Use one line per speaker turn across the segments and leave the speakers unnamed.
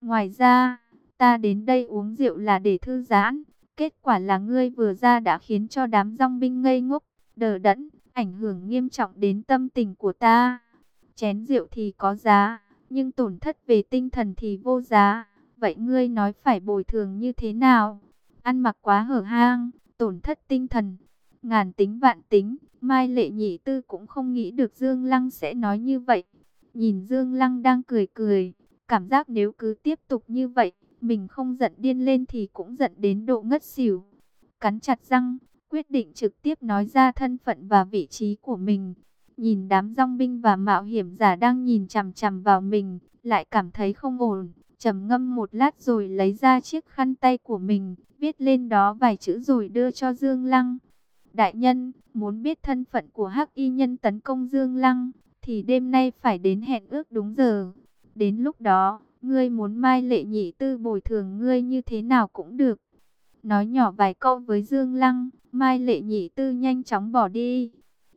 Ngoài ra, ta đến đây uống rượu là để thư giãn. Kết quả là ngươi vừa ra đã khiến cho đám rong binh ngây ngốc, đờ đẫn, ảnh hưởng nghiêm trọng đến tâm tình của ta. Chén rượu thì có giá, nhưng tổn thất về tinh thần thì vô giá. Vậy ngươi nói phải bồi thường như thế nào? Ăn mặc quá hở hang, tổn thất tinh thần. Ngàn tính vạn tính, Mai Lệ Nhị Tư cũng không nghĩ được Dương Lăng sẽ nói như vậy. Nhìn Dương Lăng đang cười cười, cảm giác nếu cứ tiếp tục như vậy, mình không giận điên lên thì cũng giận đến độ ngất xỉu. Cắn chặt răng, quyết định trực tiếp nói ra thân phận và vị trí của mình. Nhìn đám rong binh và mạo hiểm giả đang nhìn chằm chằm vào mình, lại cảm thấy không ổn. trầm ngâm một lát rồi lấy ra chiếc khăn tay của mình, viết lên đó vài chữ rồi đưa cho Dương Lăng. Đại nhân, muốn biết thân phận của hắc y nhân tấn công Dương Lăng, thì đêm nay phải đến hẹn ước đúng giờ. Đến lúc đó, ngươi muốn mai lệ nhị tư bồi thường ngươi như thế nào cũng được. Nói nhỏ vài câu với Dương Lăng, mai lệ nhị tư nhanh chóng bỏ đi.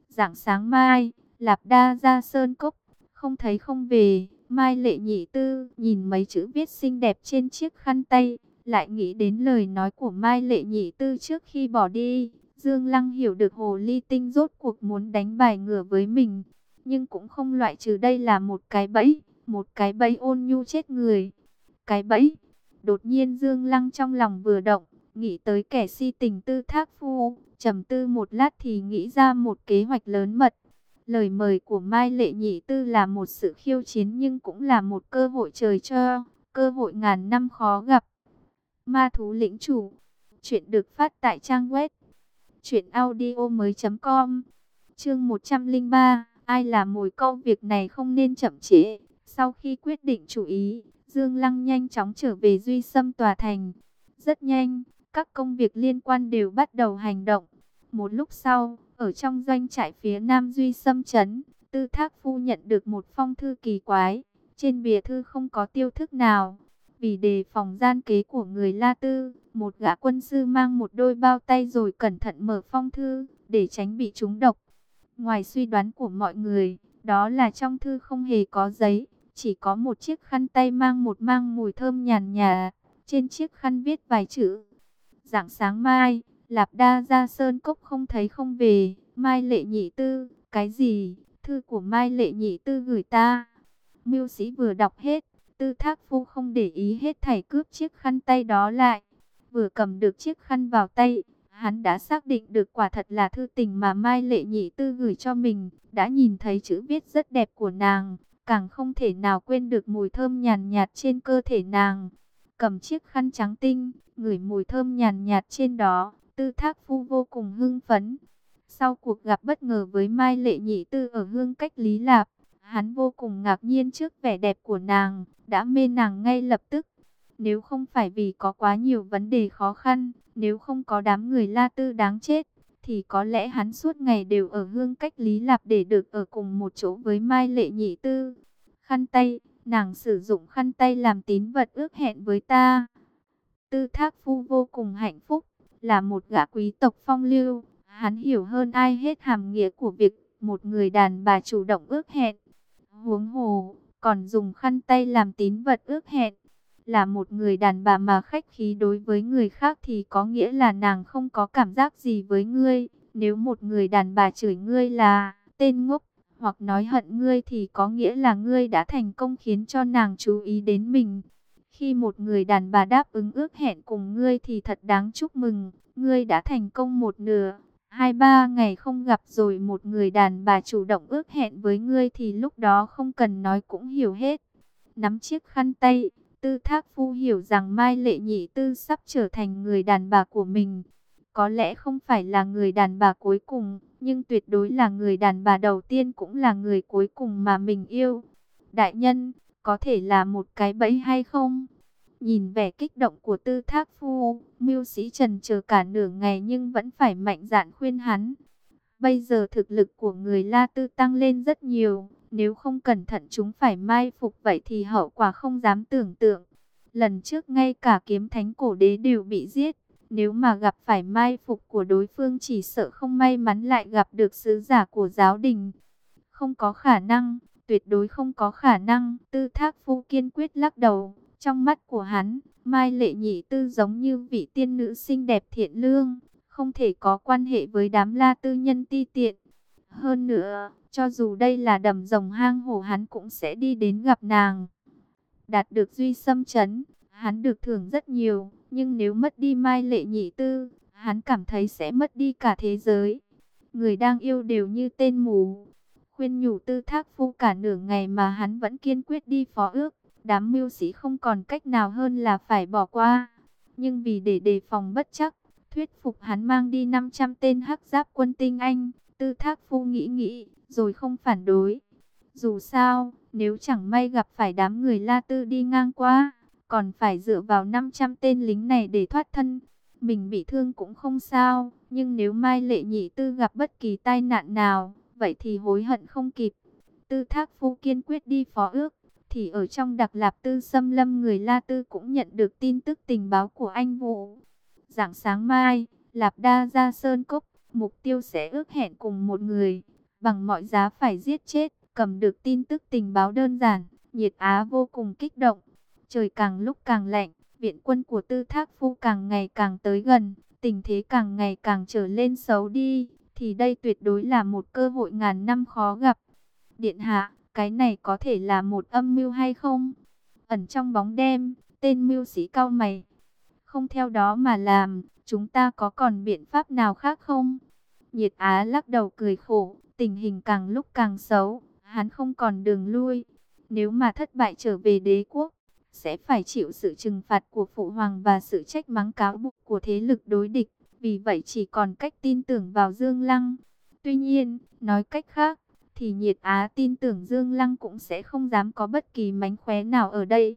Dạng sáng mai, Lạp Đa ra sơn cốc, không thấy không về. Mai lệ nhị tư nhìn mấy chữ viết xinh đẹp trên chiếc khăn tay, lại nghĩ đến lời nói của Mai lệ nhị tư trước khi bỏ đi. Dương Lăng hiểu được hồ ly tinh rốt cuộc muốn đánh bài ngửa với mình, nhưng cũng không loại trừ đây là một cái bẫy, một cái bẫy ôn nhu chết người. Cái bẫy, đột nhiên Dương Lăng trong lòng vừa động, nghĩ tới kẻ si tình tư thác phu, trầm tư một lát thì nghĩ ra một kế hoạch lớn mật. Lời mời của Mai Lệ Nhị Tư là một sự khiêu chiến nhưng cũng là một cơ hội trời cho, cơ hội ngàn năm khó gặp. Ma thú lĩnh chủ, chuyện được phát tại trang web Chuyện audio mới com Chương 103 Ai là mồi câu việc này không nên chậm trễ sau khi quyết định chủ ý Dương Lăng nhanh chóng trở về Duy Sâm Tòa Thành. Rất nhanh Các công việc liên quan đều bắt đầu hành động. Một lúc sau Ở trong doanh trại phía Nam Duy Sâm Trấn Tư Thác Phu nhận được một phong thư kỳ quái. Trên bìa thư không có tiêu thức nào. Vì đề phòng gian kế của người La Tư, một gã quân sư mang một đôi bao tay rồi cẩn thận mở phong thư, để tránh bị trúng độc. Ngoài suy đoán của mọi người, đó là trong thư không hề có giấy, chỉ có một chiếc khăn tay mang một mang mùi thơm nhàn nhà. Trên chiếc khăn viết vài chữ. Dạng sáng mai, Lạp Đa ra sơn cốc không thấy không về. Mai lệ nhị tư, cái gì? Thư của Mai lệ nhị tư gửi ta. Mưu sĩ vừa đọc hết, Tư thác phu không để ý hết thảy cướp chiếc khăn tay đó lại. Vừa cầm được chiếc khăn vào tay, hắn đã xác định được quả thật là thư tình mà Mai Lệ Nhị Tư gửi cho mình. Đã nhìn thấy chữ viết rất đẹp của nàng, càng không thể nào quên được mùi thơm nhàn nhạt trên cơ thể nàng. Cầm chiếc khăn trắng tinh, ngửi mùi thơm nhàn nhạt trên đó, tư thác phu vô cùng hưng phấn. Sau cuộc gặp bất ngờ với Mai Lệ Nhị Tư ở hương cách Lý Lạp, Hắn vô cùng ngạc nhiên trước vẻ đẹp của nàng, đã mê nàng ngay lập tức. Nếu không phải vì có quá nhiều vấn đề khó khăn, nếu không có đám người La Tư đáng chết, thì có lẽ hắn suốt ngày đều ở hương cách Lý Lạp để được ở cùng một chỗ với Mai Lệ Nhị Tư. Khăn tay, nàng sử dụng khăn tay làm tín vật ước hẹn với ta. Tư Thác Phu vô cùng hạnh phúc, là một gã quý tộc phong lưu. Hắn hiểu hơn ai hết hàm nghĩa của việc một người đàn bà chủ động ước hẹn. Huống hồ, còn dùng khăn tay làm tín vật ước hẹn. Là một người đàn bà mà khách khí đối với người khác thì có nghĩa là nàng không có cảm giác gì với ngươi. Nếu một người đàn bà chửi ngươi là tên ngốc, hoặc nói hận ngươi thì có nghĩa là ngươi đã thành công khiến cho nàng chú ý đến mình. Khi một người đàn bà đáp ứng ước hẹn cùng ngươi thì thật đáng chúc mừng, ngươi đã thành công một nửa. Hai ba ngày không gặp rồi một người đàn bà chủ động ước hẹn với ngươi thì lúc đó không cần nói cũng hiểu hết. Nắm chiếc khăn tay, tư thác phu hiểu rằng Mai Lệ Nhị Tư sắp trở thành người đàn bà của mình. Có lẽ không phải là người đàn bà cuối cùng, nhưng tuyệt đối là người đàn bà đầu tiên cũng là người cuối cùng mà mình yêu. Đại nhân, có thể là một cái bẫy hay không? Nhìn vẻ kích động của tư thác phu, mưu sĩ trần chờ cả nửa ngày nhưng vẫn phải mạnh dạn khuyên hắn. Bây giờ thực lực của người La Tư tăng lên rất nhiều, nếu không cẩn thận chúng phải mai phục vậy thì hậu quả không dám tưởng tượng. Lần trước ngay cả kiếm thánh cổ đế đều bị giết, nếu mà gặp phải mai phục của đối phương chỉ sợ không may mắn lại gặp được sứ giả của giáo đình. Không có khả năng, tuyệt đối không có khả năng, tư thác phu kiên quyết lắc đầu Trong mắt của hắn, Mai Lệ Nhị Tư giống như vị tiên nữ xinh đẹp thiện lương, không thể có quan hệ với đám la tư nhân ti tiện. Hơn nữa, cho dù đây là đầm rồng hang hổ hắn cũng sẽ đi đến gặp nàng. Đạt được duy xâm chấn, hắn được thưởng rất nhiều, nhưng nếu mất đi Mai Lệ Nhị Tư, hắn cảm thấy sẽ mất đi cả thế giới. Người đang yêu đều như tên mù. Khuyên nhủ tư thác phu cả nửa ngày mà hắn vẫn kiên quyết đi phó ước. Đám mưu sĩ không còn cách nào hơn là phải bỏ qua. Nhưng vì để đề phòng bất chắc, thuyết phục hắn mang đi 500 tên hắc giáp quân tinh Anh. Tư thác phu nghĩ nghĩ, rồi không phản đối. Dù sao, nếu chẳng may gặp phải đám người La Tư đi ngang qua, còn phải dựa vào 500 tên lính này để thoát thân. Mình bị thương cũng không sao, nhưng nếu Mai Lệ Nhị Tư gặp bất kỳ tai nạn nào, vậy thì hối hận không kịp. Tư Thác Phu kiên quyết đi phó ước, thì ở trong đặc lạp tư xâm lâm người La Tư cũng nhận được tin tức tình báo của anh Vũ. Dạng sáng mai, Lạp Đa ra Sơn Cốc, mục tiêu sẽ ước hẹn cùng một người, bằng mọi giá phải giết chết, cầm được tin tức tình báo đơn giản, nhiệt á vô cùng kích động. Trời càng lúc càng lạnh, viện quân của tư thác phu càng ngày càng tới gần, tình thế càng ngày càng trở lên xấu đi, thì đây tuyệt đối là một cơ hội ngàn năm khó gặp. Điện hạ, cái này có thể là một âm mưu hay không? Ẩn trong bóng đêm, tên mưu sĩ cao mày. Không theo đó mà làm, chúng ta có còn biện pháp nào khác không? Nhiệt Á lắc đầu cười khổ, tình hình càng lúc càng xấu, hắn không còn đường lui. Nếu mà thất bại trở về đế quốc, sẽ phải chịu sự trừng phạt của phụ hoàng và sự trách mắng cáo buộc của thế lực đối địch. Vì vậy chỉ còn cách tin tưởng vào Dương Lăng. Tuy nhiên, nói cách khác, thì Nhiệt Á tin tưởng Dương Lăng cũng sẽ không dám có bất kỳ mánh khóe nào ở đây.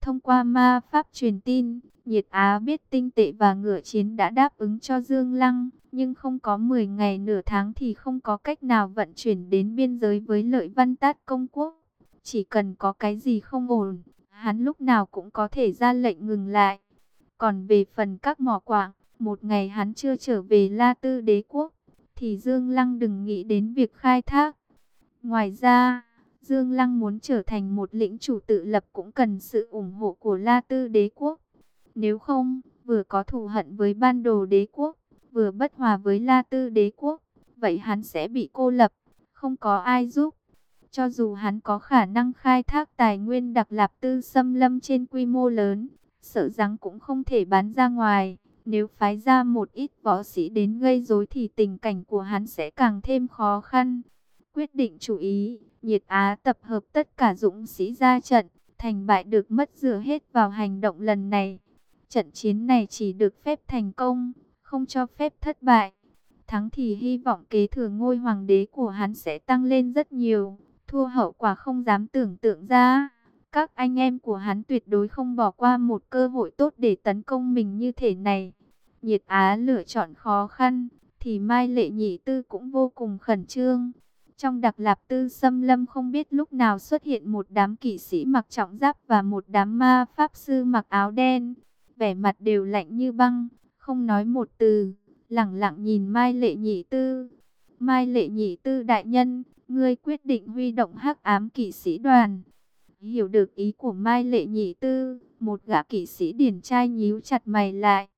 Thông qua ma pháp truyền tin, Nhiệt Á biết tinh tệ và ngựa chiến đã đáp ứng cho Dương Lăng, nhưng không có 10 ngày nửa tháng thì không có cách nào vận chuyển đến biên giới với lợi văn tát công quốc. Chỉ cần có cái gì không ổn, hắn lúc nào cũng có thể ra lệnh ngừng lại. Còn về phần các mỏ quạng, một ngày hắn chưa trở về La Tư đế quốc, thì Dương Lăng đừng nghĩ đến việc khai thác. Ngoài ra, Dương Lăng muốn trở thành một lĩnh chủ tự lập cũng cần sự ủng hộ của La Tư đế quốc. Nếu không, vừa có thù hận với ban đồ đế quốc, vừa bất hòa với La Tư đế quốc, vậy hắn sẽ bị cô lập, không có ai giúp. Cho dù hắn có khả năng khai thác tài nguyên đặc lạp tư xâm lâm trên quy mô lớn, sợ rằng cũng không thể bán ra ngoài. Nếu phái ra một ít võ sĩ đến gây rối thì tình cảnh của hắn sẽ càng thêm khó khăn. Quyết định chủ ý, nhiệt Á tập hợp tất cả dũng sĩ ra trận, thành bại được mất dựa hết vào hành động lần này. Trận chiến này chỉ được phép thành công, không cho phép thất bại. Thắng thì hy vọng kế thừa ngôi hoàng đế của hắn sẽ tăng lên rất nhiều, thua hậu quả không dám tưởng tượng ra. Các anh em của hắn tuyệt đối không bỏ qua một cơ hội tốt để tấn công mình như thế này. Nhiệt Á lựa chọn khó khăn, thì Mai Lệ Nhị Tư cũng vô cùng khẩn trương. Trong đặc lạp tư xâm lâm không biết lúc nào xuất hiện một đám kỵ sĩ mặc trọng giáp và một đám ma pháp sư mặc áo đen. Vẻ mặt đều lạnh như băng, không nói một từ, lặng lặng nhìn Mai Lệ Nhị Tư. Mai Lệ Nhị Tư đại nhân, ngươi quyết định huy động hắc ám kỵ sĩ đoàn. Hiểu được ý của Mai Lệ Nhị Tư, một gã kỵ sĩ điển trai nhíu chặt mày lại.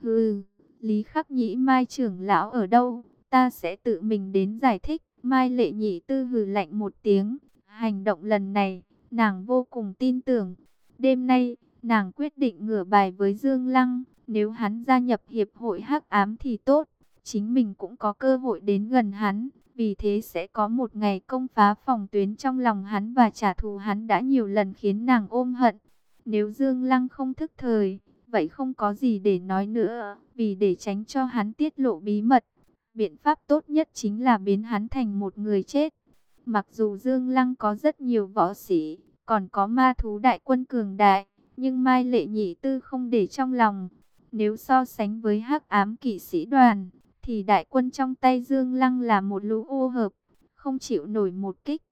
Hừ, Lý Khắc Nhĩ Mai trưởng lão ở đâu, ta sẽ tự mình đến giải thích. Mai Lệ Nhị Tư hừ lạnh một tiếng, hành động lần này, nàng vô cùng tin tưởng. Đêm nay, nàng quyết định ngửa bài với Dương Lăng, nếu hắn gia nhập hiệp hội hắc ám thì tốt, chính mình cũng có cơ hội đến gần hắn. Vì thế sẽ có một ngày công phá phòng tuyến trong lòng hắn và trả thù hắn đã nhiều lần khiến nàng ôm hận. Nếu Dương Lăng không thức thời, vậy không có gì để nói nữa. Vì để tránh cho hắn tiết lộ bí mật, biện pháp tốt nhất chính là biến hắn thành một người chết. Mặc dù Dương Lăng có rất nhiều võ sĩ, còn có ma thú đại quân cường đại, nhưng Mai Lệ Nhị Tư không để trong lòng. Nếu so sánh với hắc ám kỵ sĩ đoàn, thì đại quân trong tay Dương Lăng là một lũ ô hợp, không chịu nổi một kích.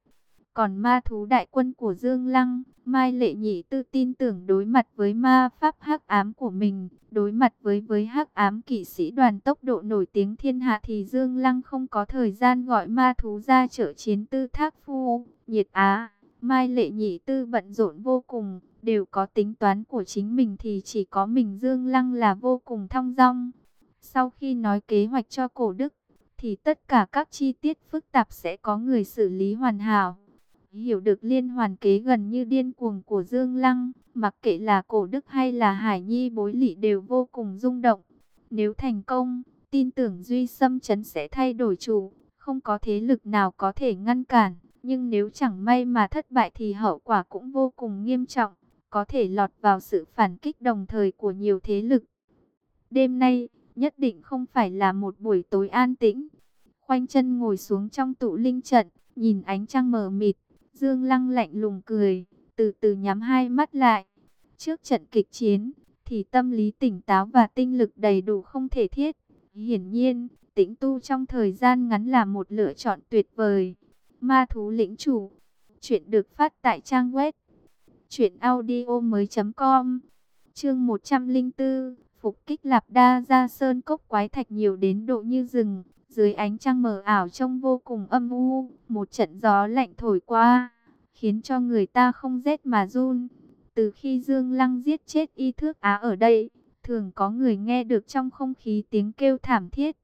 Còn ma thú đại quân của Dương Lăng, Mai Lệ Nhị tư tin tưởng đối mặt với ma pháp hắc ám của mình, đối mặt với với hắc ám kỵ sĩ đoàn tốc độ nổi tiếng thiên hạ thì Dương Lăng không có thời gian gọi ma thú ra trợ chiến tư thác phu, nhiệt á. Mai Lệ Nhị Tư bận rộn vô cùng, đều có tính toán của chính mình thì chỉ có mình Dương Lăng là vô cùng thong dong. Sau khi nói kế hoạch cho cổ đức, thì tất cả các chi tiết phức tạp sẽ có người xử lý hoàn hảo. Hiểu được liên hoàn kế gần như điên cuồng của Dương Lăng, mặc kệ là cổ đức hay là Hải Nhi bối lị đều vô cùng rung động. Nếu thành công, tin tưởng Duy Sâm Chấn sẽ thay đổi chủ, không có thế lực nào có thể ngăn cản. Nhưng nếu chẳng may mà thất bại thì hậu quả cũng vô cùng nghiêm trọng, có thể lọt vào sự phản kích đồng thời của nhiều thế lực. Đêm nay, nhất định không phải là một buổi tối an tĩnh. Khoanh chân ngồi xuống trong tụ linh trận, nhìn ánh trăng mờ mịt, Dương Lăng lạnh lùng cười, từ từ nhắm hai mắt lại. Trước trận kịch chiến, thì tâm lý tỉnh táo và tinh lực đầy đủ không thể thiết. Hiển nhiên, tĩnh tu trong thời gian ngắn là một lựa chọn tuyệt vời. Ma thú lĩnh chủ. Chuyện được phát tại trang web. Chuyện audio mới com. Chương 104. Phục kích lạp đa ra sơn cốc quái thạch nhiều đến độ như rừng. Dưới ánh trăng mờ ảo trông vô cùng âm u. Một trận gió lạnh thổi qua. Khiến cho người ta không rét mà run. Từ khi Dương Lăng giết chết y thước á ở đây. Thường có người nghe được trong không khí tiếng kêu thảm thiết.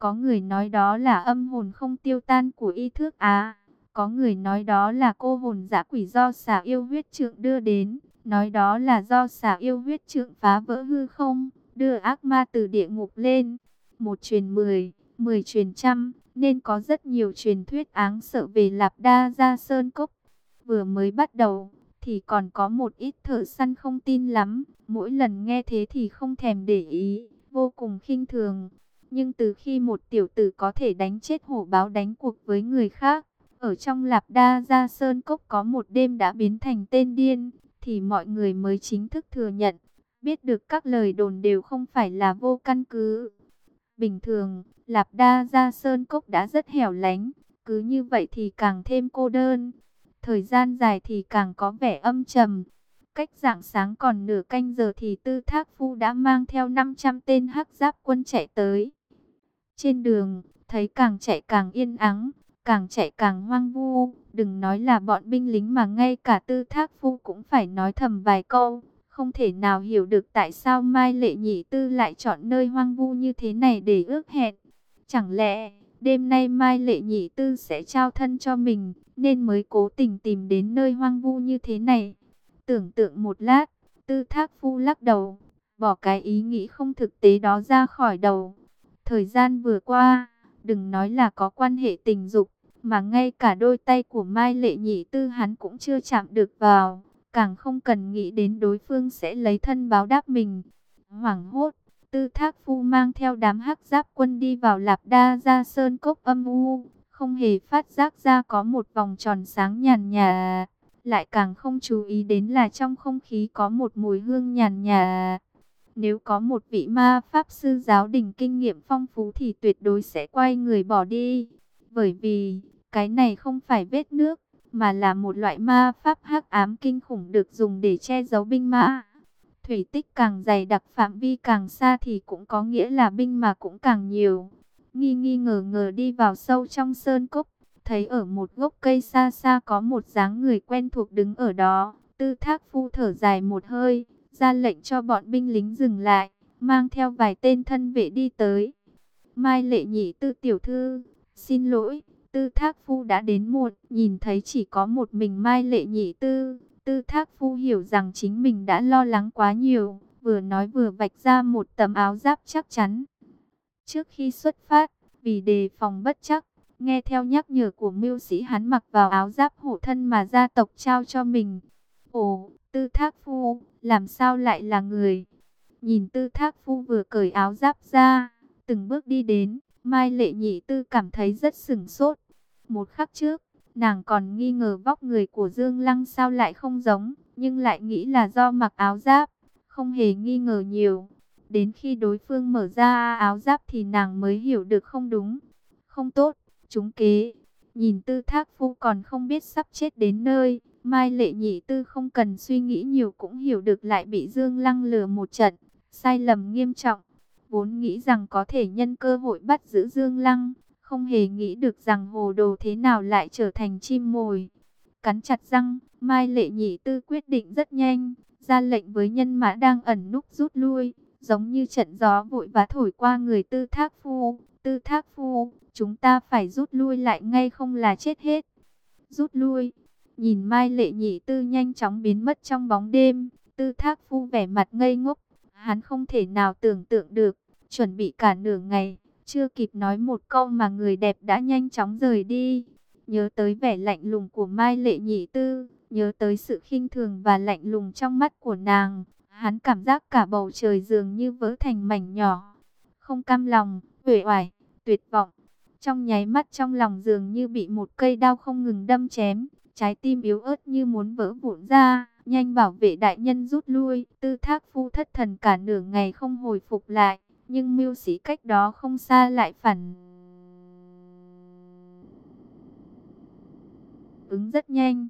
Có người nói đó là âm hồn không tiêu tan của y thước á. Có người nói đó là cô hồn dã quỷ do xà yêu huyết trượng đưa đến. Nói đó là do xà yêu huyết trượng phá vỡ hư không, đưa ác ma từ địa ngục lên. Một truyền mười, mười truyền trăm, nên có rất nhiều truyền thuyết áng sợ về lạp đa gia sơn cốc. Vừa mới bắt đầu, thì còn có một ít thợ săn không tin lắm. Mỗi lần nghe thế thì không thèm để ý, vô cùng khinh thường. Nhưng từ khi một tiểu tử có thể đánh chết hổ báo đánh cuộc với người khác, ở trong lạp đa gia sơn cốc có một đêm đã biến thành tên điên, thì mọi người mới chính thức thừa nhận, biết được các lời đồn đều không phải là vô căn cứ. Bình thường, lạp đa gia sơn cốc đã rất hẻo lánh, cứ như vậy thì càng thêm cô đơn. Thời gian dài thì càng có vẻ âm trầm. Cách dạng sáng còn nửa canh giờ thì tư thác phu đã mang theo 500 tên hắc giáp quân chạy tới. Trên đường, thấy càng chạy càng yên ắng, càng chạy càng hoang vu. Đừng nói là bọn binh lính mà ngay cả tư thác phu cũng phải nói thầm vài câu. Không thể nào hiểu được tại sao Mai Lệ Nhị Tư lại chọn nơi hoang vu như thế này để ước hẹn. Chẳng lẽ đêm nay Mai Lệ Nhị Tư sẽ trao thân cho mình, nên mới cố tình tìm đến nơi hoang vu như thế này. Tưởng tượng một lát, Tư Thác Phu lắc đầu, bỏ cái ý nghĩ không thực tế đó ra khỏi đầu. Thời gian vừa qua, đừng nói là có quan hệ tình dục, mà ngay cả đôi tay của Mai Lệ Nhị Tư hắn cũng chưa chạm được vào, càng không cần nghĩ đến đối phương sẽ lấy thân báo đáp mình. Hoảng hốt, Tư Thác Phu mang theo đám hắc giáp quân đi vào Lạp Đa ra sơn cốc âm u, không hề phát giác ra có một vòng tròn sáng nhàn nhà, lại càng không chú ý đến là trong không khí có một mùi hương nhàn nhà. Nếu có một vị ma pháp sư giáo đình kinh nghiệm phong phú thì tuyệt đối sẽ quay người bỏ đi. Bởi vì, cái này không phải vết nước, mà là một loại ma pháp hắc ám kinh khủng được dùng để che giấu binh mã. Thủy tích càng dày đặc phạm vi càng xa thì cũng có nghĩa là binh mà cũng càng nhiều. Nghi nghi ngờ ngờ đi vào sâu trong sơn cốc, thấy ở một gốc cây xa xa có một dáng người quen thuộc đứng ở đó. Tư thác phu thở dài một hơi, ra lệnh cho bọn binh lính dừng lại, mang theo vài tên thân vệ đi tới. Mai lệ nhị tư tiểu thư, xin lỗi, tư thác phu đã đến muộn, nhìn thấy chỉ có một mình Mai lệ nhị tư. Tư thác phu hiểu rằng chính mình đã lo lắng quá nhiều, vừa nói vừa vạch ra một tấm áo giáp chắc chắn. Trước khi xuất phát, vì đề phòng bất chắc, nghe theo nhắc nhở của mưu sĩ hắn mặc vào áo giáp hộ thân mà gia tộc trao cho mình. Ồ, tư thác phu, làm sao lại là người? Nhìn tư thác phu vừa cởi áo giáp ra, từng bước đi đến, Mai lệ nhị tư cảm thấy rất sừng sốt. Một khắc trước, nàng còn nghi ngờ vóc người của Dương Lăng sao lại không giống, nhưng lại nghĩ là do mặc áo giáp, không hề nghi ngờ nhiều. Đến khi đối phương mở ra áo giáp thì nàng mới hiểu được không đúng, không tốt, chúng kế. Nhìn tư thác phu còn không biết sắp chết đến nơi, Mai lệ nhị tư không cần suy nghĩ nhiều cũng hiểu được lại bị Dương Lăng lừa một trận, sai lầm nghiêm trọng. Vốn nghĩ rằng có thể nhân cơ hội bắt giữ Dương Lăng, không hề nghĩ được rằng hồ đồ thế nào lại trở thành chim mồi. Cắn chặt răng, Mai Lệ Nhị Tư quyết định rất nhanh, ra lệnh với nhân mã đang ẩn núp rút lui, giống như trận gió vội vã thổi qua người Tư Thác Phu. Tư Thác Phu, chúng ta phải rút lui lại ngay không là chết hết. Rút lui, nhìn Mai Lệ Nhị Tư nhanh chóng biến mất trong bóng đêm, Tư Thác Phu vẻ mặt ngây ngốc, hắn không thể nào tưởng tượng được, chuẩn bị cả nửa ngày, chưa kịp nói một câu mà người đẹp đã nhanh chóng rời đi. Nhớ tới vẻ lạnh lùng của Mai Lệ Nhị Tư, nhớ tới sự khinh thường và lạnh lùng trong mắt của nàng, hắn cảm giác cả bầu trời dường như vỡ thành mảnh nhỏ. Không cam lòng, uể oải, tuyệt vọng. Trong nháy mắt trong lòng dường như bị một cây đao không ngừng đâm chém, trái tim yếu ớt như muốn vỡ vụn ra, nhanh bảo vệ đại nhân rút lui, tư thác phu thất thần cả nửa ngày không hồi phục lại, nhưng mưu sĩ cách đó không xa lại phản ứng rất nhanh.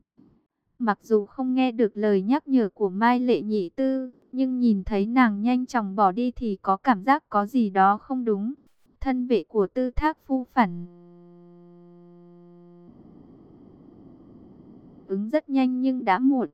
Mặc dù không nghe được lời nhắc nhở của Mai Lệ Nhị Tư, nhưng nhìn thấy nàng nhanh chóng bỏ đi thì có cảm giác có gì đó không đúng. Thân vệ của tư thác phu phản ứng rất nhanh nhưng đã muộn.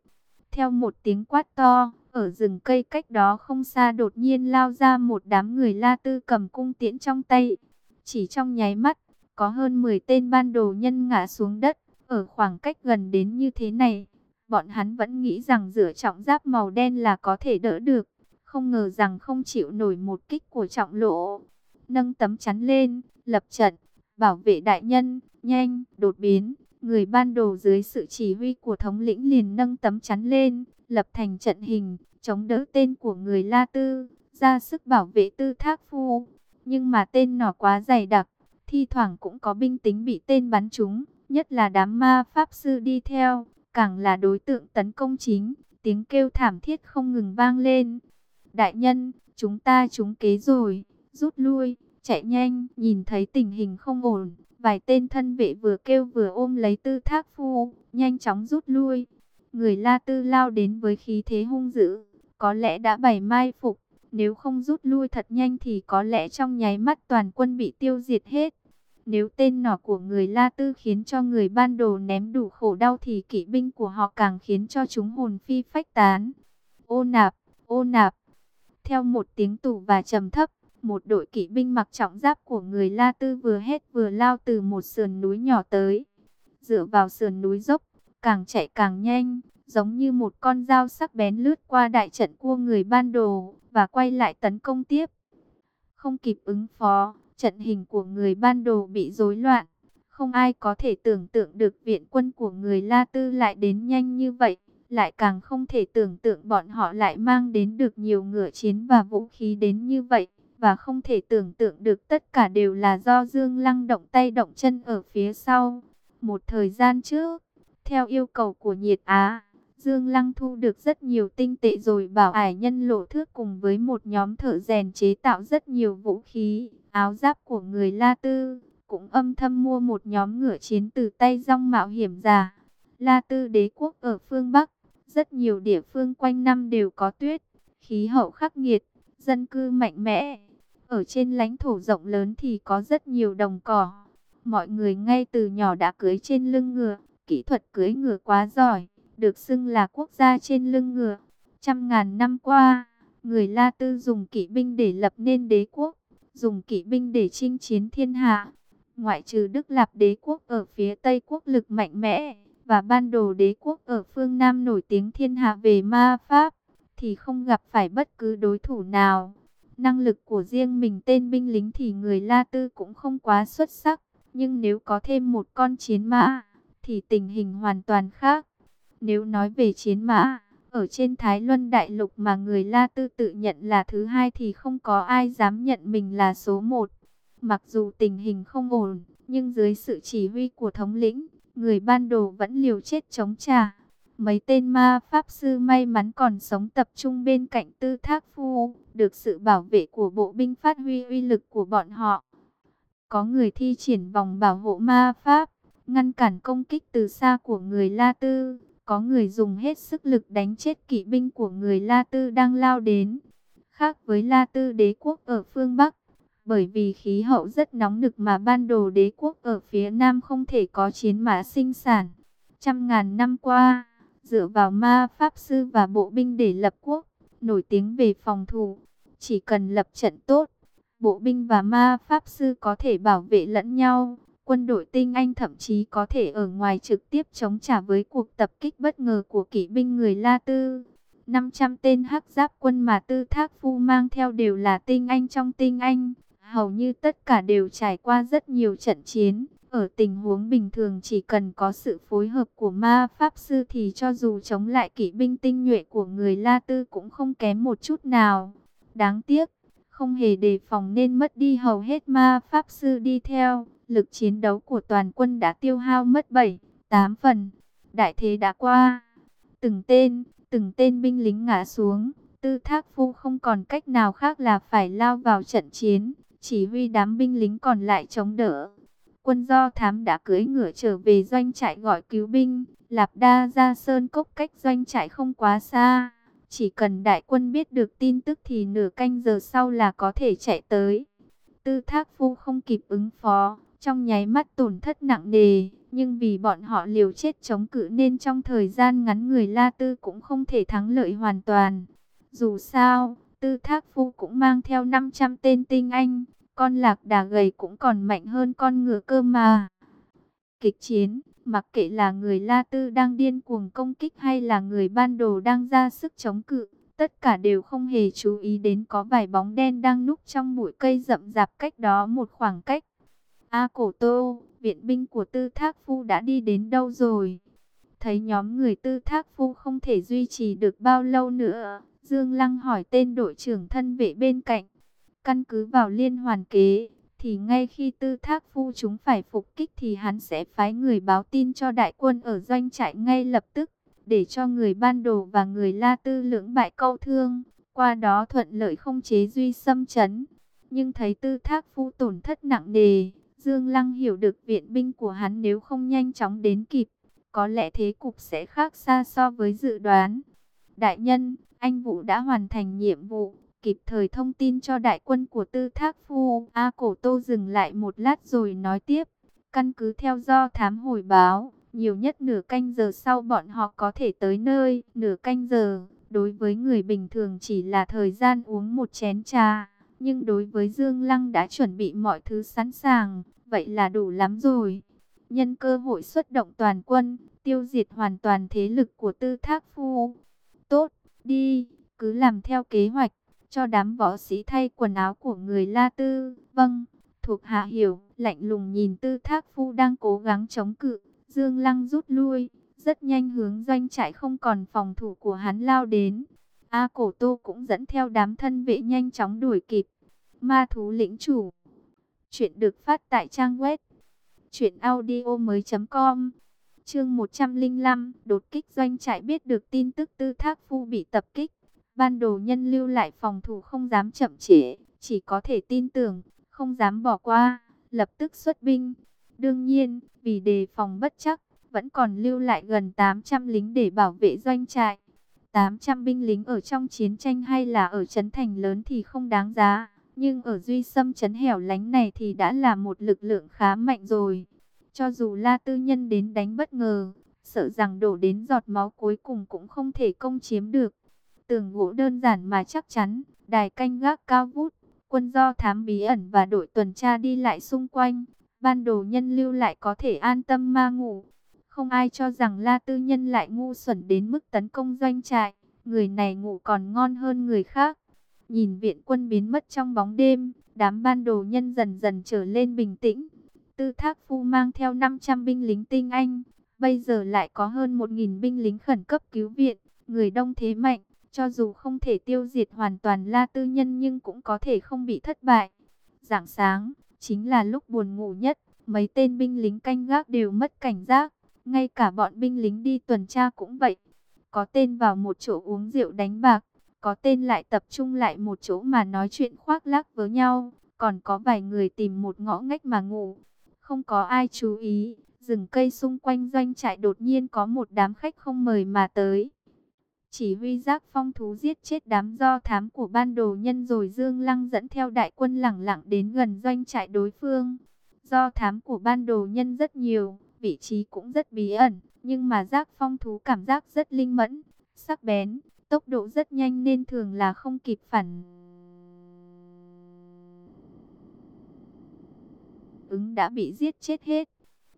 Theo một tiếng quát to, ở rừng cây cách đó không xa đột nhiên lao ra một đám người la tư cầm cung tiễn trong tay. Chỉ trong nháy mắt, có hơn 10 tên ban đồ nhân ngã xuống đất, ở khoảng cách gần đến như thế này. Bọn hắn vẫn nghĩ rằng rửa trọng giáp màu đen là có thể đỡ được, không ngờ rằng không chịu nổi một kích của trọng lộ. Nâng tấm chắn lên, lập trận, bảo vệ đại nhân, nhanh, đột biến. Người ban đồ dưới sự chỉ huy của thống lĩnh liền nâng tấm chắn lên, lập thành trận hình, chống đỡ tên của người La Tư, ra sức bảo vệ tư thác phu. Nhưng mà tên nỏ quá dày đặc, thi thoảng cũng có binh tính bị tên bắn trúng, nhất là đám ma pháp sư đi theo, càng là đối tượng tấn công chính, tiếng kêu thảm thiết không ngừng vang lên. Đại nhân, chúng ta trúng kế rồi, rút lui, chạy nhanh, nhìn thấy tình hình không ổn, vài tên thân vệ vừa kêu vừa ôm lấy tư thác phu, nhanh chóng rút lui. Người La Tư lao đến với khí thế hung dữ, có lẽ đã bày mai phục, nếu không rút lui thật nhanh thì có lẽ trong nháy mắt toàn quân bị tiêu diệt hết. Nếu tên nỏ của người La Tư khiến cho người ban đồ ném đủ khổ đau thì kỵ binh của họ càng khiến cho chúng hồn phi phách tán. Ô nạp, ô nạp. Theo một tiếng tủ và trầm thấp, một đội kỵ binh mặc trọng giáp của người La Tư vừa hét vừa lao từ một sườn núi nhỏ tới. Dựa vào sườn núi dốc, càng chạy càng nhanh, giống như một con dao sắc bén lướt qua đại trận cua người ban đồ, và quay lại tấn công tiếp. Không kịp ứng phó, trận hình của người ban đồ bị rối loạn. Không ai có thể tưởng tượng được viện quân của người La Tư lại đến nhanh như vậy. Lại càng không thể tưởng tượng bọn họ lại mang đến được nhiều ngựa chiến và vũ khí đến như vậy. Và không thể tưởng tượng được tất cả đều là do Dương Lăng động tay động chân ở phía sau. Một thời gian trước, theo yêu cầu của Nhiệt Á, Dương Lăng thu được rất nhiều tinh tệ rồi bảo ải nhân lộ thước cùng với một nhóm thợ rèn chế tạo rất nhiều vũ khí, áo giáp của người La Tư, cũng âm thầm mua một nhóm ngựa chiến từ tay rong mạo hiểm giả. La Tư đế quốc ở phương Bắc, rất nhiều địa phương quanh năm đều có tuyết, khí hậu khắc nghiệt, dân cư mạnh mẽ. Ở trên lãnh thổ rộng lớn thì có rất nhiều đồng cỏ. Mọi người ngay từ nhỏ đã cưới trên lưng ngựa, kỹ thuật cưới ngựa quá giỏi được xưng là quốc gia trên lưng ngựa. Trăm ngàn năm qua, người La Tư dùng kỵ binh để lập nên đế quốc, dùng kỵ binh để chinh chiến thiên hạ. Ngoại trừ Đức Lạp đế quốc ở phía Tây quốc lực mạnh mẽ, và ban đồ đế quốc ở phương Nam nổi tiếng thiên hạ về ma pháp, thì không gặp phải bất cứ đối thủ nào. Năng lực của riêng mình tên binh lính thì người La Tư cũng không quá xuất sắc, nhưng nếu có thêm một con chiến mã, thì tình hình hoàn toàn khác. Nếu nói về chiến mã, ở trên Thái Luân Đại Lục mà người La Tư tự nhận là thứ hai thì không có ai dám nhận mình là số một. Mặc dù tình hình không ổn, nhưng dưới sự chỉ huy của thống lĩnh, người ban đồ vẫn liều chết chống trả. Mấy tên ma pháp sư may mắn còn sống tập trung bên cạnh tư thác phu, được sự bảo vệ của bộ binh phát huy uy lực của bọn họ. Có người thi triển vòng bảo hộ ma pháp, ngăn cản công kích từ xa của người La Tư. Có người dùng hết sức lực đánh chết kỵ binh của người La Tư đang lao đến. Khác với La Tư đế quốc ở phương Bắc, bởi vì khí hậu rất nóng nực mà ban đồ đế quốc ở phía Nam không thể có chiến mã sinh sản. Trăm ngàn năm qua, dựa vào ma pháp sư và bộ binh để lập quốc, nổi tiếng về phòng thủ. Chỉ cần lập trận tốt, bộ binh và ma pháp sư có thể bảo vệ lẫn nhau. Quân đội tinh Anh thậm chí có thể ở ngoài trực tiếp chống trả với cuộc tập kích bất ngờ của kỵ binh người La Tư. 500 tên hắc giáp quân mà Tư Thác Phu mang theo đều là tinh Anh trong tinh Anh. Hầu như tất cả đều trải qua rất nhiều trận chiến. Ở tình huống bình thường chỉ cần có sự phối hợp của ma pháp sư thì cho dù chống lại kỵ binh tinh nhuệ của người La Tư cũng không kém một chút nào. Đáng tiếc, không hề đề phòng nên mất đi hầu hết ma pháp sư đi theo. Lực chiến đấu của toàn quân đã tiêu hao mất 7, 8 phần. Đại thế đã qua. Từng tên, từng tên binh lính ngã xuống. Tư thác phu không còn cách nào khác là phải lao vào trận chiến. Chỉ huy đám binh lính còn lại chống đỡ. Quân do thám đã cưỡi ngựa trở về doanh trại gọi cứu binh. Lạp đa ra sơn cốc cách doanh trại không quá xa. Chỉ cần đại quân biết được tin tức thì nửa canh giờ sau là có thể chạy tới. Tư thác phu không kịp ứng phó, trong nháy mắt tổn thất nặng nề. Nhưng vì bọn họ liều chết chống cự nên trong thời gian ngắn người La Tư cũng không thể thắng lợi hoàn toàn. Dù sao, Tư Thác Phu cũng mang theo 500 tên tinh anh, con lạc đà gầy cũng còn mạnh hơn con ngựa cơ mà. Kịch chiến, mặc kệ là người La Tư đang điên cuồng công kích hay là người ban đồ đang ra sức chống cự, tất cả đều không hề chú ý đến có vài bóng đen đang núp trong bụi cây rậm rạp cách đó một khoảng cách. A Cổ Tô, viện binh của Tư Thác Phu đã đi đến đâu rồi? Thấy nhóm người Tư Thác Phu không thể duy trì được bao lâu nữa, Dương Lăng hỏi tên đội trưởng thân vệ bên cạnh. Căn cứ vào liên hoàn kế, thì ngay khi Tư Thác Phu chúng phải phục kích thì hắn sẽ phái người báo tin cho đại quân ở doanh trại ngay lập tức, để cho người ban đồ và người La Tư lưỡng bại câu thương, qua đó thuận lợi không chế duy xâm chấn. Nhưng thấy Tư Thác Phu tổn thất nặng nề, Dương Lăng hiểu được viện binh của hắn nếu không nhanh chóng đến kịp, có lẽ thế cục sẽ khác xa so với dự đoán. Đại nhân, anh Vũ đã hoàn thành nhiệm vụ, kịp thời thông tin cho đại quân của Tư Thác Phu. A Cổ Tô dừng lại một lát rồi nói tiếp, căn cứ theo do thám hồi báo, nhiều nhất nửa canh giờ sau bọn họ có thể tới nơi, nửa canh giờ, đối với người bình thường chỉ là thời gian uống một chén trà. Nhưng đối với Dương Lăng đã chuẩn bị mọi thứ sẵn sàng, vậy là đủ lắm rồi. Nhân cơ hội xuất động toàn quân, tiêu diệt hoàn toàn thế lực của tư thác phu. Tốt, đi, cứ làm theo kế hoạch, cho đám võ sĩ thay quần áo của người La Tư. Vâng, thuộc hạ hiểu, lạnh lùng nhìn tư thác phu đang cố gắng chống cự. Dương Lăng rút lui, rất nhanh hướng doanh trại không còn phòng thủ của hắn lao đến. A Cổ Tô cũng dẫn theo đám thân vệ nhanh chóng đuổi kịp. Ma thú lĩnh chủ Chuyện được phát tại trang web truyệnaudiomoi.com. Chương 105, đột kích doanh trại biết được tin tức Tư Thác Phu bị tập kích, ban đồ nhân lưu lại phòng thủ không dám chậm trễ, chỉ có thể tin tưởng, không dám bỏ qua, lập tức xuất binh. Đương nhiên, vì đề phòng bất chắc, vẫn còn lưu lại gần 800 lính để bảo vệ doanh trại. 800 binh lính ở trong chiến tranh hay là ở trấn thành lớn thì không đáng giá. Nhưng ở Duy Sâm chấn hẻo lánh này thì đã là một lực lượng khá mạnh rồi. Cho dù La Tư Nhân đến đánh bất ngờ, sợ rằng đổ đến giọt máu cuối cùng cũng không thể công chiếm được. Tường gỗ đơn giản mà chắc chắn, đài canh gác cao vút, quân do thám bí ẩn và đội tuần tra đi lại xung quanh. Ban đồ nhân lưu lại có thể an tâm ma ngủ. Không ai cho rằng La Tư Nhân lại ngu xuẩn đến mức tấn công doanh trại. Người này ngủ còn ngon hơn người khác. Nhìn viện quân biến mất trong bóng đêm, đám ban đồ nhân dần dần trở lên bình tĩnh. Tư Thác Phu mang theo 500 binh lính tinh Anh, bây giờ lại có hơn 1.000 binh lính khẩn cấp cứu viện, người đông thế mạnh, cho dù không thể tiêu diệt hoàn toàn La Tư Nhân nhưng cũng có thể không bị thất bại. Giảng sáng, chính là lúc buồn ngủ nhất, mấy tên binh lính canh gác đều mất cảnh giác, ngay cả bọn binh lính đi tuần tra cũng vậy. Có tên vào một chỗ uống rượu đánh bạc, có tên lại tập trung lại một chỗ mà nói chuyện khoác lác với nhau, còn có vài người tìm một ngõ ngách mà ngủ. Không có ai chú ý, rừng cây xung quanh doanh trại đột nhiên có một đám khách không mời mà tới. Chỉ huy giác phong thú giết chết đám do thám của ban đồ nhân rồi Dương Lăng dẫn theo đại quân lẳng lặng đến gần doanh trại đối phương. Do thám của ban đồ nhân rất nhiều, vị trí cũng rất bí ẩn, Nhưng mà giác phong thú cảm giác rất linh mẫn, sắc bén, tốc độ rất nhanh nên thường là không kịp phản. Ứng đã bị giết chết hết.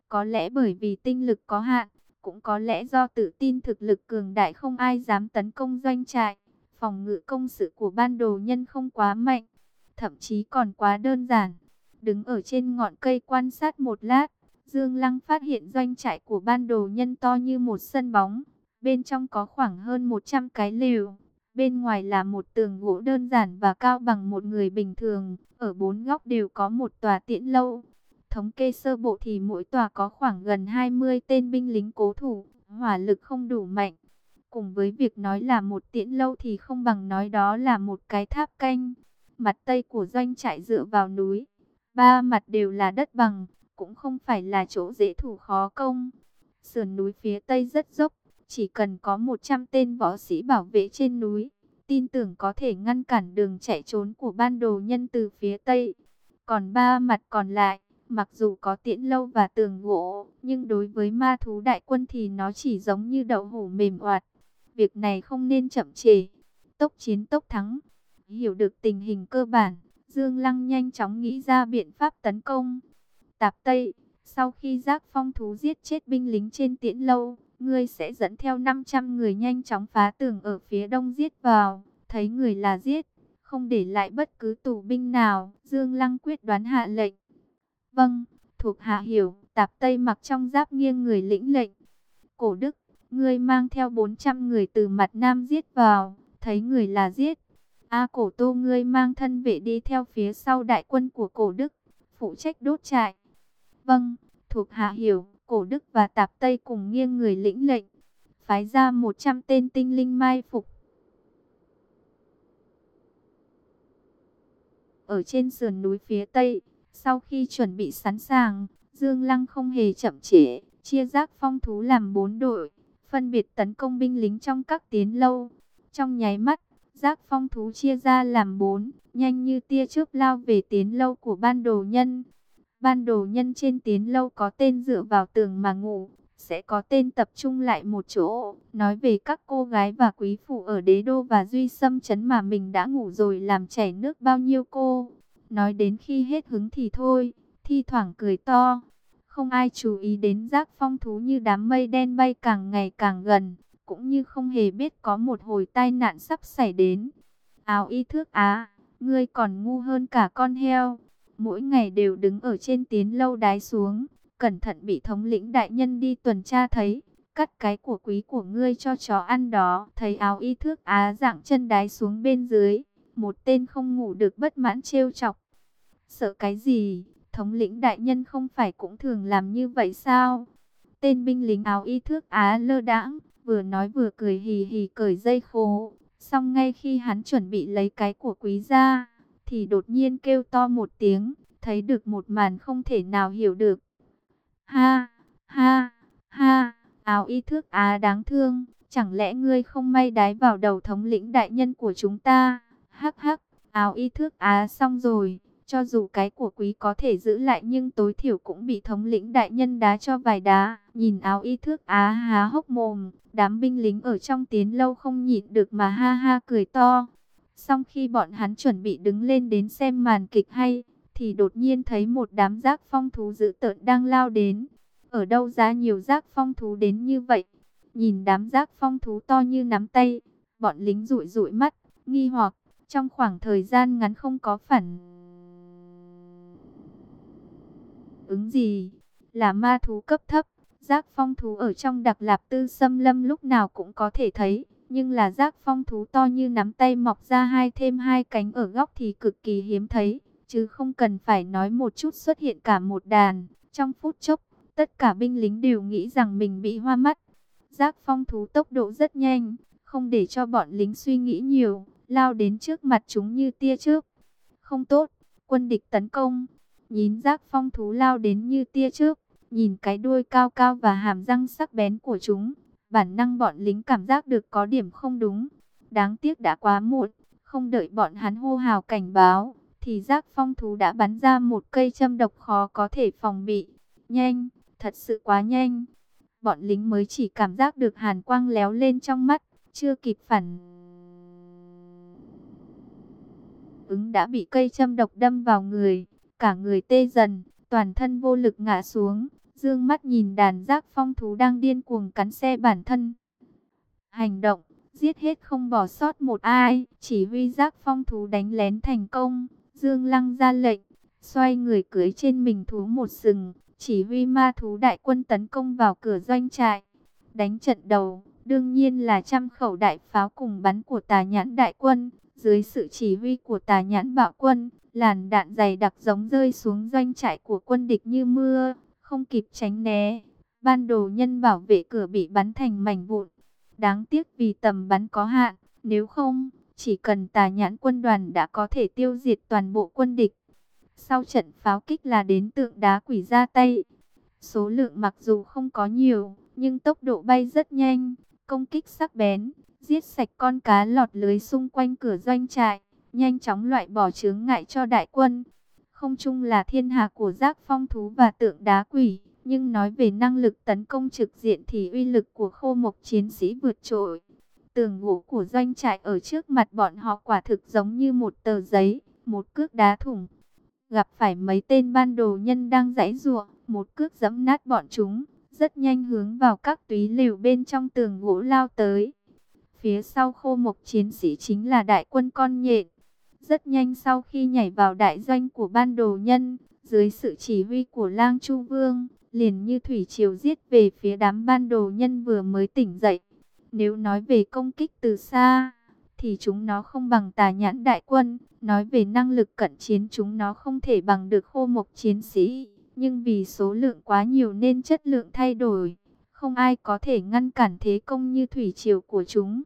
Có lẽ bởi vì tinh lực có hạn, cũng có lẽ do tự tin thực lực cường đại không ai dám tấn công doanh trại. Phòng ngự công sự của ban đồ nhân không quá mạnh, thậm chí còn quá đơn giản. Đứng ở trên ngọn cây quan sát một lát, Dương Lăng phát hiện doanh trại của ban đồ nhân to như một sân bóng. Bên trong có khoảng hơn 100 cái lều. Bên ngoài là một tường gỗ đơn giản và cao bằng một người bình thường. Ở bốn góc đều có một tòa tiễn lâu. Thống kê sơ bộ thì mỗi tòa có khoảng gần 20 tên binh lính cố thủ. Hỏa lực không đủ mạnh. Cùng với việc nói là một tiễn lâu thì không bằng nói đó là một cái tháp canh. Mặt tây của doanh trại dựa vào núi. Ba mặt đều là đất bằng cũng không phải là chỗ dễ thủ khó công. Sườn núi phía tây rất dốc, chỉ cần có 100 tên võ sĩ bảo vệ trên núi, tin tưởng có thể ngăn cản đường chạy trốn của ban đồ nhân từ phía tây. Còn ba mặt còn lại, mặc dù có tiễn lâu và tường gỗ, nhưng đối với ma thú đại quân thì nó chỉ giống như đậu hủ mềm oạt. Việc này không nên chậm trễ, tốc chiến tốc thắng. Hiểu được tình hình cơ bản, Dương Lăng nhanh chóng nghĩ ra biện pháp tấn công. Tạp Tây, sau khi giác phong thú giết chết binh lính trên tiễn lâu, ngươi sẽ dẫn theo 500 người nhanh chóng phá tường ở phía đông giết vào, thấy người là giết, không để lại bất cứ tù binh nào. Dương Lăng quyết đoán hạ lệnh. Vâng, thuộc hạ hiểu, Tạp Tây mặc trong giáp nghiêng người lĩnh lệnh. Cổ Đức, ngươi mang theo 400 người từ mặt nam giết vào, thấy người là giết. A cổ tô ngươi mang thân vệ đi theo phía sau đại quân của cổ Đức, phụ trách đốt trại. Vâng, thuộc hạ hiểu, cổ đức và tạp Tây cùng nghiêng người lĩnh lệnh. Phái ra 100 tên tinh linh mai phục. Ở trên sườn núi phía Tây, sau khi chuẩn bị sẵn sàng, Dương Lăng không hề chậm trễ, chia giác phong thú làm bốn đội, phân biệt tấn công binh lính trong các tiến lâu. Trong nháy mắt, giác phong thú chia ra làm bốn, nhanh như tia chớp lao về tiến lâu của ban đồ nhân. Ban đồ nhân trên tiến lâu có tên dựa vào tường mà ngủ, sẽ có tên tập trung lại một chỗ, nói về các cô gái và quý phụ ở đế đô và duy xâm chấn mà mình đã ngủ rồi làm chảy nước bao nhiêu cô. Nói đến khi hết hứng thì thôi, thi thoảng cười to. Không ai chú ý đến giác phong thú như đám mây đen bay càng ngày càng gần, cũng như không hề biết có một hồi tai nạn sắp xảy đến. Áo y thước á, ngươi còn ngu hơn cả con heo mỗi ngày đều đứng ở trên tiến lâu đái xuống, cẩn thận bị thống lĩnh đại nhân đi tuần tra thấy, cắt cái của quý của ngươi cho chó ăn đó, thấy áo y thước á dạng chân đái xuống bên dưới, một tên không ngủ được bất mãn trêu chọc. Sợ cái gì, thống lĩnh đại nhân không phải cũng thường làm như vậy sao? Tên binh lính áo y thước á lơ đãng, vừa nói vừa cười hì hì cởi dây khố, xong ngay khi hắn chuẩn bị lấy cái của quý gia, thì đột nhiên kêu to một tiếng, thấy được một màn không thể nào hiểu được. Ha, ha, ha, áo y thước á đáng thương, chẳng lẽ ngươi không may đái vào đầu thống lĩnh đại nhân của chúng ta? Hắc hắc, áo y thước á xong rồi, cho dù cái của quý có thể giữ lại nhưng tối thiểu cũng bị thống lĩnh đại nhân đá cho vài đá. Nhìn áo y thước á há hốc mồm, đám binh lính ở trong tiến lâu không nhịn được mà ha ha cười to. Xong khi bọn hắn chuẩn bị đứng lên đến xem màn kịch hay, thì đột nhiên thấy một đám giác phong thú dữ tợn đang lao đến. Ở đâu ra nhiều giác phong thú đến như vậy? Nhìn đám giác phong thú to như nắm tay, bọn lính rụi rụi mắt, nghi hoặc, trong khoảng thời gian ngắn không có phản ứng gì, là ma thú cấp thấp, giác phong thú ở trong đặc lạp tư xâm lâm lúc nào cũng có thể thấy nhưng là giác phong thú to như nắm tay mọc ra hai thêm hai cánh ở góc thì cực kỳ hiếm thấy, chứ không cần phải nói một chút xuất hiện cả một đàn. Trong phút chốc, tất cả binh lính đều nghĩ rằng mình bị hoa mắt. Giác phong thú tốc độ rất nhanh, không để cho bọn lính suy nghĩ nhiều, lao đến trước mặt chúng như tia trước. Không tốt, quân địch tấn công, nhìn giác phong thú lao đến như tia trước, nhìn cái đuôi cao cao và hàm răng sắc bén của chúng, Bản năng bọn lính cảm giác được có điểm không đúng. Đáng tiếc đã quá muộn, không đợi bọn hắn hô hào cảnh báo, thì giác phong thú đã bắn ra một cây châm độc khó có thể phòng bị. Nhanh, thật sự quá nhanh. bọn lính mới chỉ cảm giác được hàn quang léo lên trong mắt, chưa kịp phản ứng đã bị cây châm độc đâm vào người, cả người tê dần, toàn thân vô lực ngã xuống, dương mắt nhìn đàn giác phong thú đang điên cuồng cắn xe bản thân. Hành động, giết hết không bỏ sót một ai, chỉ huy giác phong thú đánh lén thành công, dương lăng ra lệnh, xoay người cưới trên mình thú một sừng, chỉ huy ma thú đại quân tấn công vào cửa doanh trại, đánh trận đầu. Đương nhiên là trăm khẩu đại pháo cùng bắn của tà nhãn đại quân, dưới sự chỉ huy của tà nhãn bạo quân, làn đạn dày đặc giống rơi xuống doanh trại của quân địch như mưa, không kịp tránh né. Ban đồ nhân bảo vệ cửa bị bắn thành mảnh vụn. Đáng tiếc vì tầm bắn có hạn, nếu không, chỉ cần tà nhãn quân đoàn đã có thể tiêu diệt toàn bộ quân địch. Sau trận pháo kích là đến tượng đá quỷ ra tay. Số lượng mặc dù không có nhiều, nhưng tốc độ bay rất nhanh, công kích sắc bén, giết sạch con cá lọt lưới xung quanh cửa doanh trại, nhanh chóng loại bỏ chướng ngại cho đại quân. Không chung là thiên hạ của giác phong thú và tượng đá quỷ, nhưng nói về năng lực tấn công trực diện thì uy lực của khô mộc chiến sĩ vượt trội. Tường gỗ của doanh trại ở trước mặt bọn họ quả thực giống như một tờ giấy, một cước đá thủng. Gặp phải mấy tên ban đồ nhân đang giãy giụa, một cước giẫm nát bọn chúng, rất nhanh hướng vào các túy liều bên trong tường gỗ lao tới. Phía sau khô mộc chiến sĩ chính là đại quân con nhện. Rất nhanh sau khi nhảy vào đại doanh của ban đồ nhân, dưới sự chỉ huy của lang chu vương, liền như thủy triều giết về phía đám ban đồ nhân vừa mới tỉnh dậy. Nếu nói về công kích từ xa, thì chúng nó không bằng tà nhãn đại quân. Nói về năng lực cận chiến chúng nó không thể bằng được khô mộc chiến sĩ. Nhưng vì số lượng quá nhiều nên chất lượng thay đổi. Không ai có thể ngăn cản thế công như thủy triều của chúng.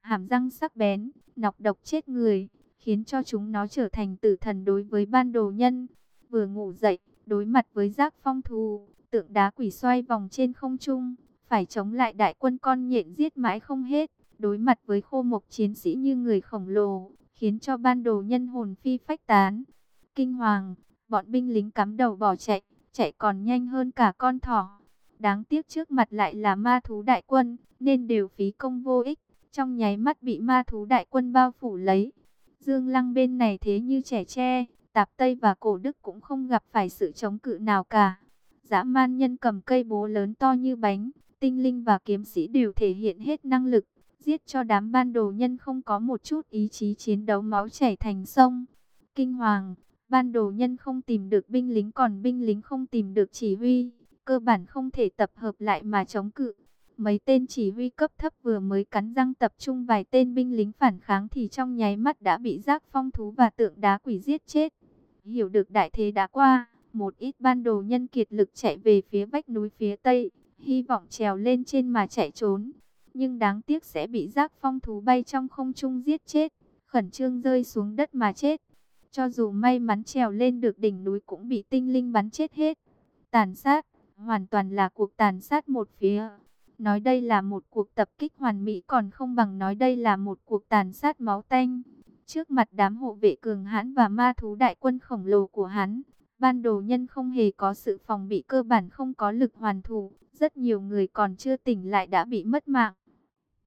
Hàm răng sắc bén, nọc độc chết người, khiến cho chúng nó trở thành tử thần đối với ban đồ nhân. Vừa ngủ dậy, đối mặt với giác phong thù, tượng đá quỷ xoay vòng trên không trung, phải chống lại đại quân con nhện giết mãi không hết. Đối mặt với khô mộc chiến sĩ như người khổng lồ, khiến cho ban đồ nhân hồn phi phách tán. Kinh hoàng, bọn binh lính cắm đầu bỏ chạy, chạy còn nhanh hơn cả con thỏ. Đáng tiếc trước mặt lại là ma thú đại quân, nên đều phí công vô ích, trong nháy mắt bị ma thú đại quân bao phủ lấy. Dương Lăng bên này thế như trẻ tre, Tạp Tây và Cổ Đức cũng không gặp phải sự chống cự nào cả. Dã man nhân cầm cây bố lớn to như bánh, tinh linh và kiếm sĩ đều thể hiện hết năng lực, giết cho đám ban đồ nhân không có một chút ý chí chiến đấu máu chảy thành sông. Kinh hoàng, ban đồ nhân không tìm được binh lính còn binh lính không tìm được chỉ huy, cơ bản không thể tập hợp lại mà chống cự. Mấy tên chỉ huy cấp thấp vừa mới cắn răng tập trung vài tên binh lính phản kháng thì trong nháy mắt đã bị giác phong thú và tượng đá quỷ giết chết. Hiểu được đại thế đã qua, một ít ban đồ nhân kiệt lực chạy về phía vách núi phía tây, hy vọng trèo lên trên mà chạy trốn. Nhưng đáng tiếc sẽ bị giác phong thú bay trong không trung giết chết, khẩn trương rơi xuống đất mà chết. Cho dù may mắn trèo lên được đỉnh núi cũng bị tinh linh bắn chết hết. Tàn sát, hoàn toàn là cuộc tàn sát một phía. Nói đây là một cuộc tập kích hoàn mỹ còn không bằng nói đây là một cuộc tàn sát máu tanh. Trước mặt đám hộ vệ cường hãn và ma thú đại quân khổng lồ của hắn, ban đồ nhân không hề có sự phòng bị cơ bản không có lực hoàn thủ. Rất nhiều người còn chưa tỉnh lại đã bị mất mạng.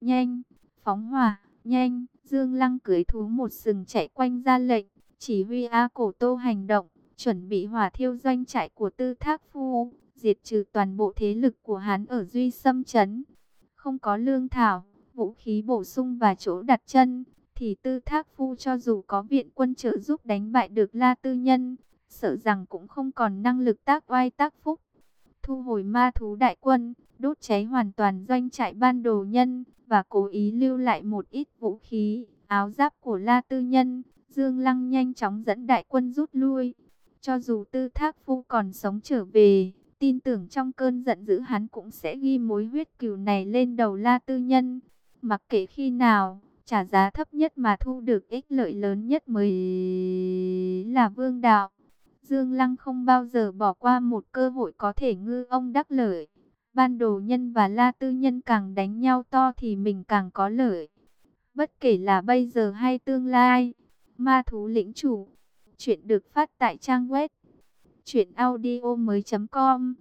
Nhanh, phóng hỏa, nhanh, Dương Lăng cưới thú một sừng chạy quanh ra lệnh, chỉ huy A Cổ Tô hành động, chuẩn bị hỏa thiêu doanh trại của Tư Thác Phu diệt trừ toàn bộ thế lực của hắn ở Duy Sâm Trấn. Không có lương thảo, vũ khí bổ sung và chỗ đặt chân, thì tư thác phu cho dù có viện quân trợ giúp đánh bại được La Tư Nhân, sợ rằng cũng không còn năng lực tác oai tác phúc. Thu hồi ma thú đại quân, đốt cháy hoàn toàn doanh trại ban đồ nhân, và cố ý lưu lại một ít vũ khí, áo giáp của La Tư Nhân. Dương Lăng nhanh chóng dẫn đại quân rút lui. Cho dù tư thác phu còn sống trở về, Tin tưởng trong cơn giận dữ hắn cũng sẽ ghi mối huyết cừu này lên đầu La Tư Nhân. Mặc kệ khi nào, trả giá thấp nhất mà thu được ích lợi lớn nhất mới là vương đạo. Dương Lăng không bao giờ bỏ qua một cơ hội có thể ngư ông đắc lợi. Ban đồ nhân và La Tư Nhân càng đánh nhau to thì mình càng có lợi. Bất kể là bây giờ hay tương lai. Ma thú lĩnh chủ. Chuyện được phát tại trang web Chuyện audio mới com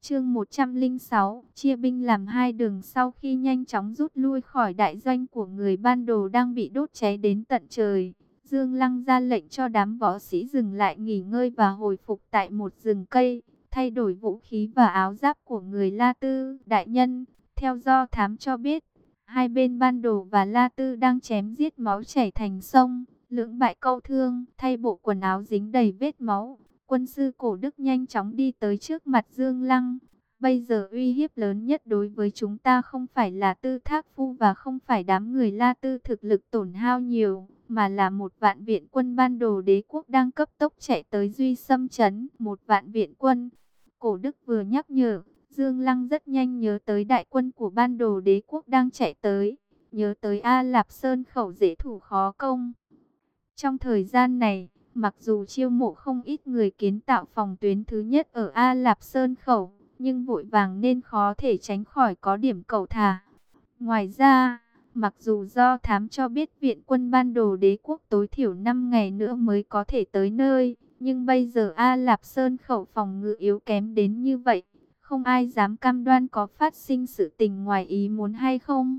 Chương 106, chia binh làm hai đường sau khi nhanh chóng rút lui khỏi đại doanh của người ban đồ đang bị đốt cháy đến tận trời. Dương Lăng ra lệnh cho đám võ sĩ dừng lại nghỉ ngơi và hồi phục tại một rừng cây, thay đổi vũ khí và áo giáp của người La Tư. Đại nhân, theo do thám cho biết, hai bên ban đồ và La Tư đang chém giết máu chảy thành sông, lưỡng bại câu thương, thay bộ quần áo dính đầy vết máu Quân sư cổ đức nhanh chóng đi tới trước mặt Dương Lăng. Bây giờ uy hiếp lớn nhất đối với chúng ta không phải là tư thác phu và không phải đám người la tư thực lực tổn hao nhiều, mà là một vạn viện quân ban đồ đế quốc đang cấp tốc chạy tới duy xâm chấn, một vạn viện quân. Cổ đức vừa nhắc nhở, Dương Lăng rất nhanh nhớ tới đại quân của ban đồ đế quốc đang chạy tới, nhớ tới A Lạp Sơn khẩu dễ thủ khó công. Trong thời gian này, Mặc dù chiêu mộ không ít người kiến tạo phòng tuyến thứ nhất ở A Lạp Sơn Khẩu, nhưng vội vàng nên khó thể tránh khỏi có điểm cầu thả. Ngoài ra, mặc dù do thám cho biết viện quân ban đồ đế quốc tối thiểu 5 ngày nữa mới có thể tới nơi, nhưng bây giờ A Lạp Sơn Khẩu phòng ngự yếu kém đến như vậy, không ai dám cam đoan có phát sinh sự tình ngoài ý muốn hay không.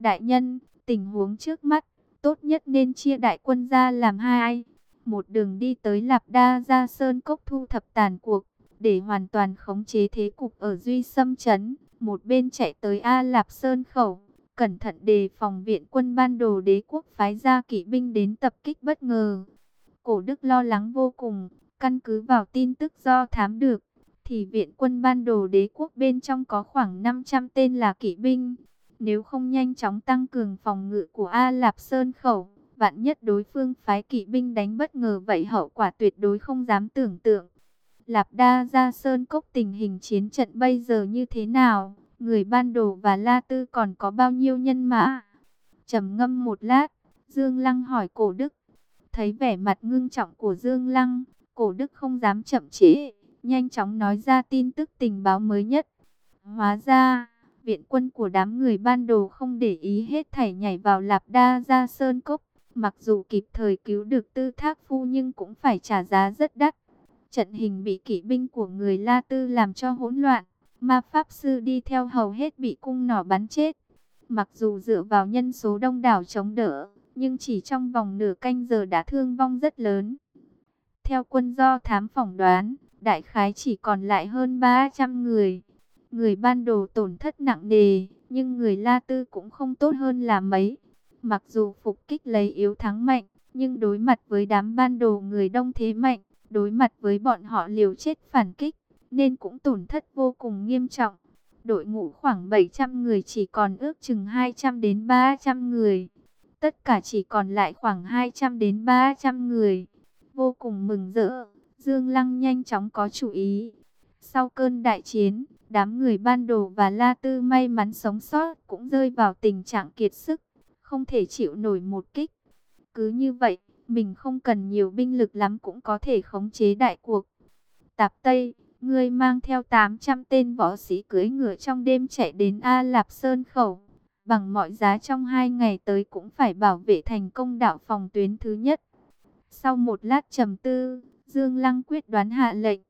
Đại nhân, tình huống trước mắt, tốt nhất nên chia đại quân ra làm hai một đường đi tới Lạp Đa ra Sơn Cốc thu thập tàn cuộc, để hoàn toàn khống chế thế cục ở Duy Sâm Trấn, một bên chạy tới A Lạp Sơn Khẩu, cẩn thận đề phòng viện quân ban đồ đế quốc phái ra kỵ binh đến tập kích bất ngờ. Cổ Đức lo lắng vô cùng, căn cứ vào tin tức do thám được, thì viện quân ban đồ đế quốc bên trong có khoảng 500 tên là kỵ binh. Nếu không nhanh chóng tăng cường phòng ngự của A Lạp Sơn Khẩu, Vạn nhất đối phương phái kỵ binh đánh bất ngờ vậy hậu quả tuyệt đối không dám tưởng tượng. Lạp Đa ra Sơn Cốc tình hình chiến trận bây giờ như thế nào? Người ban đồ và La Tư còn có bao nhiêu nhân mã? trầm ngâm một lát, Dương Lăng hỏi cổ đức. Thấy vẻ mặt ngưng trọng của Dương Lăng, cổ đức không dám chậm trễ, nhanh chóng nói ra tin tức tình báo mới nhất. Hóa ra, viện quân của đám người ban đồ không để ý hết thảy nhảy vào Lạp Đa ra Sơn Cốc. Mặc dù kịp thời cứu được tư thác phu nhưng cũng phải trả giá rất đắt. Trận hình bị kỵ binh của người La Tư làm cho hỗn loạn. Ma Pháp Sư đi theo hầu hết bị cung nỏ bắn chết. Mặc dù dựa vào nhân số đông đảo chống đỡ, nhưng chỉ trong vòng nửa canh giờ đã thương vong rất lớn. Theo quân do thám phỏng đoán, đại khái chỉ còn lại hơn 300 người. Người ban đồ tổn thất nặng nề, nhưng người La Tư cũng không tốt hơn là mấy. Mặc dù phục kích lấy yếu thắng mạnh, nhưng đối mặt với đám ban đồ người đông thế mạnh, đối mặt với bọn họ liều chết phản kích, nên cũng tổn thất vô cùng nghiêm trọng. Đội ngũ khoảng 700 người chỉ còn ước chừng 200 đến 300 người. Tất cả chỉ còn lại khoảng 200 đến 300 người. Vô cùng mừng rỡ, Dương Lăng nhanh chóng có chủ ý. Sau cơn đại chiến, đám người ban đồ và La Tư may mắn sống sót cũng rơi vào tình trạng kiệt sức không thể chịu nổi một kích. Cứ như vậy, mình không cần nhiều binh lực lắm cũng có thể khống chế đại cuộc. Tạp Tây, ngươi mang theo 800 tên võ sĩ cưỡi ngựa trong đêm chạy đến A Lạp Sơn Khẩu. Bằng mọi giá trong hai ngày tới cũng phải bảo vệ thành công đảo phòng tuyến thứ nhất. Sau một lát trầm tư, Dương Lăng quyết đoán hạ lệnh.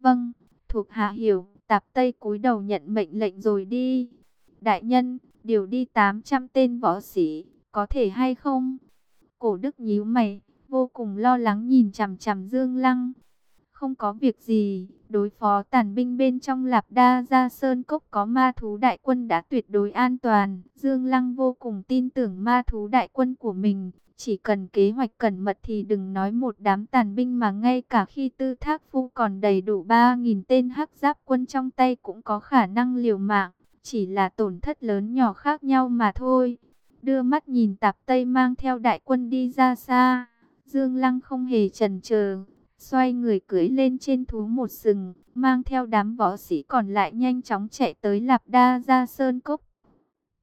Vâng, thuộc hạ hiểu, tạp Tây cúi đầu nhận mệnh lệnh rồi đi. Đại nhân, điều đi 800 tên võ sĩ, có thể hay không? Cổ đức nhíu mày, vô cùng lo lắng nhìn chằm chằm Dương Lăng. Không có việc gì, đối phó tàn binh bên trong lạp đa gia sơn cốc có ma thú đại quân đã tuyệt đối an toàn. Dương Lăng vô cùng tin tưởng ma thú đại quân của mình. Chỉ cần kế hoạch cẩn mật thì đừng nói một đám tàn binh mà ngay cả khi tư thác phu còn đầy đủ 3.000 tên hắc giáp quân trong tay cũng có khả năng liều mạng. Chỉ là tổn thất lớn nhỏ khác nhau mà thôi. Đưa mắt nhìn tạp Tây mang theo đại quân đi ra xa. Dương Lăng không hề chần chờ, xoay người cưỡi lên trên thú một sừng, mang theo đám võ sĩ còn lại nhanh chóng chạy tới Lạp Đa ra Sơn Cốc.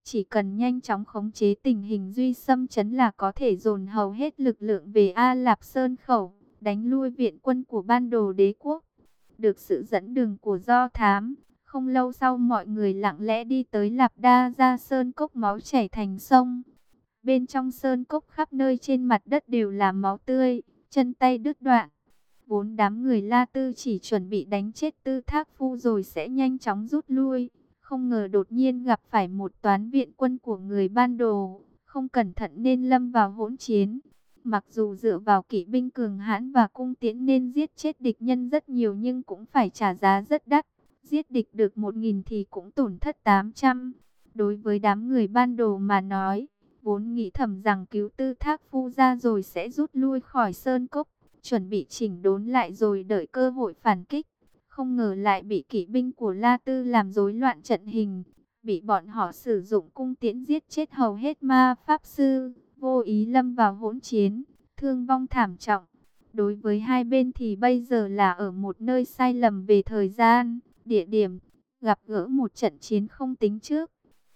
Chỉ cần nhanh chóng khống chế tình hình duy xâm chấn là có thể dồn hầu hết lực lượng về A Lạp Sơn Khẩu, đánh lui viện quân của ban đồ đế quốc. Được sự dẫn đường của do thám, không lâu sau mọi người lặng lẽ đi tới Lạp Đa ra sơn cốc máu chảy thành sông. Bên trong sơn cốc khắp nơi trên mặt đất đều là máu tươi, chân tay đứt đoạn. Bốn đám người La Tư chỉ chuẩn bị đánh chết Tư Thác Phu rồi sẽ nhanh chóng rút lui. Không ngờ đột nhiên gặp phải một toán viện quân của người ban đồ. Không cẩn thận nên lâm vào hỗn chiến. Mặc dù dựa vào kỵ binh cường hãn và cung tiễn nên giết chết địch nhân rất nhiều nhưng cũng phải trả giá rất đắt. Giết địch được 1.000 thì cũng tổn thất 800. Đối với đám người ban đồ mà nói, vốn nghĩ thầm rằng cứu tư thác phu ra rồi sẽ rút lui khỏi sơn cốc, chuẩn bị chỉnh đốn lại rồi đợi cơ hội phản kích. Không ngờ lại bị kỵ binh của La Tư làm rối loạn trận hình, bị bọn họ sử dụng cung tiễn giết chết hầu hết ma pháp sư, vô ý lâm vào hỗn chiến, thương vong thảm trọng. Đối với hai bên thì bây giờ là ở một nơi sai lầm về thời gian, địa điểm, gặp gỡ một trận chiến không tính trước.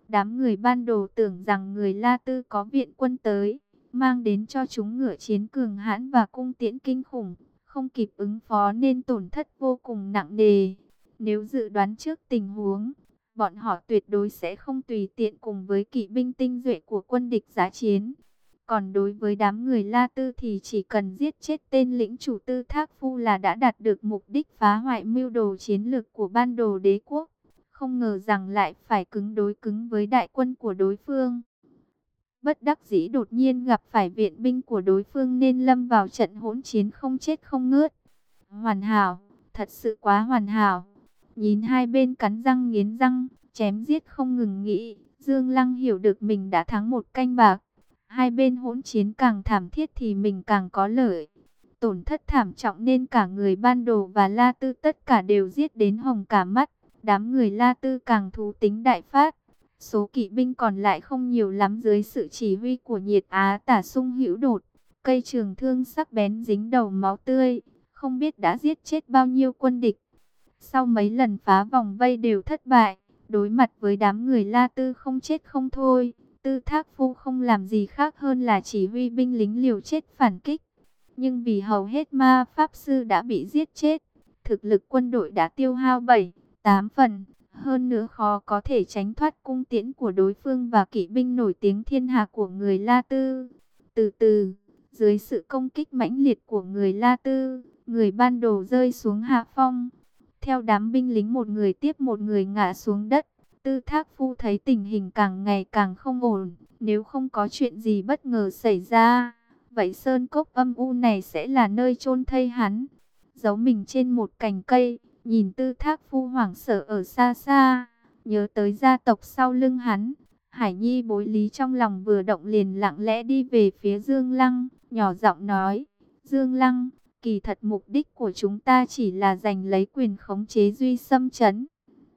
Đám người ban đồ tưởng rằng người La Tư có viện quân tới, mang đến cho chúng ngựa chiến cường hãn và cung tiễn kinh khủng, không kịp ứng phó nên tổn thất vô cùng nặng nề. Nếu dự đoán trước tình huống, bọn họ tuyệt đối sẽ không tùy tiện cùng với kỵ binh tinh duệ của quân địch giá chiến. Còn đối với đám người La Tư thì chỉ cần giết chết tên lĩnh chủ tư thác phu là đã đạt được mục đích phá hoại mưu đồ chiến lược của ban đồ đế quốc. Không ngờ rằng lại phải cứng đối cứng với đại quân của đối phương. Bất đắc dĩ đột nhiên gặp phải viện binh của đối phương nên lâm vào trận hỗn chiến không chết không ngớt. Hoàn hảo, thật sự quá hoàn hảo. Nhìn hai bên cắn răng nghiến răng, chém giết không ngừng nghĩ, Dương Lăng hiểu được mình đã thắng một canh bạc. Hai bên hỗn chiến càng thảm thiết thì mình càng có lợi. Tổn thất thảm trọng nên cả người ban đồ và La Tư tất cả đều giết đến hồng cả mắt. Đám người La Tư càng thú tính đại phát. Số kỵ binh còn lại không nhiều lắm dưới sự chỉ huy của nhiệt á tả sung hữu đột. Cây trường thương sắc bén dính đầu máu tươi. Không biết đã giết chết bao nhiêu quân địch. Sau mấy lần phá vòng vây đều thất bại. Đối mặt với đám người La Tư không chết không thôi. Tư Thác Phu không làm gì khác hơn là chỉ huy binh lính liều chết phản kích. Nhưng vì hầu hết ma pháp sư đã bị giết chết, thực lực quân đội đã tiêu hao 7, 8 phần. Hơn nữa khó có thể tránh thoát cung tiễn của đối phương và kỵ binh nổi tiếng thiên hạ của người La Tư. Từ từ, dưới sự công kích mãnh liệt của người La Tư, người ban đồ rơi xuống hạ phong. Theo đám binh lính một người tiếp một người ngã xuống đất. Tư Thác Phu thấy tình hình càng ngày càng không ổn, nếu không có chuyện gì bất ngờ xảy ra, vậy sơn cốc âm u này sẽ là nơi chôn thây hắn. Giấu mình trên một cành cây, nhìn Tư Thác Phu hoảng sợ ở xa xa, nhớ tới gia tộc sau lưng hắn. Hải Nhi bối lý trong lòng vừa động liền lặng lẽ đi về phía Dương Lăng, nhỏ giọng nói, Dương Lăng, kỳ thật mục đích của chúng ta chỉ là giành lấy quyền khống chế duy xâm chấn